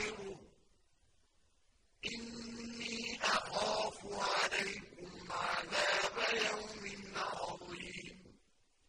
خير